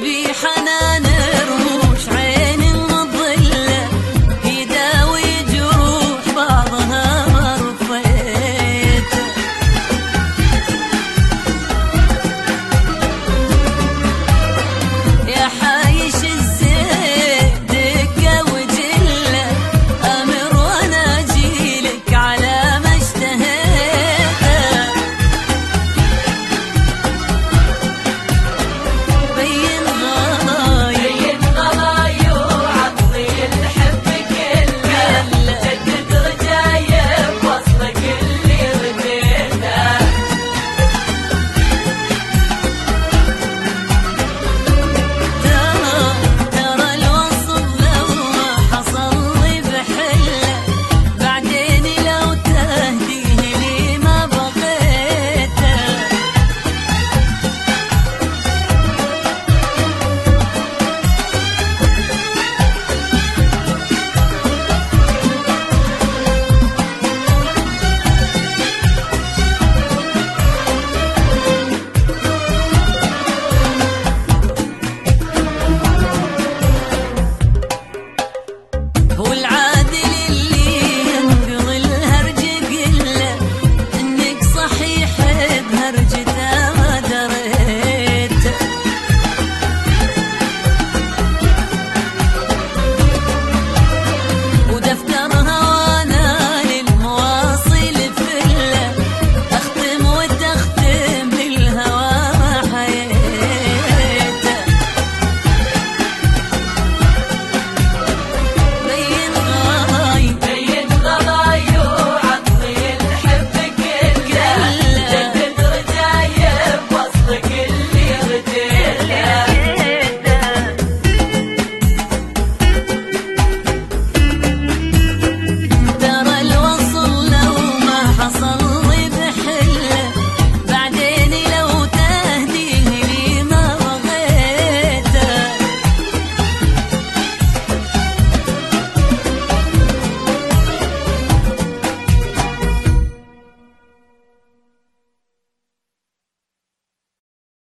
حنان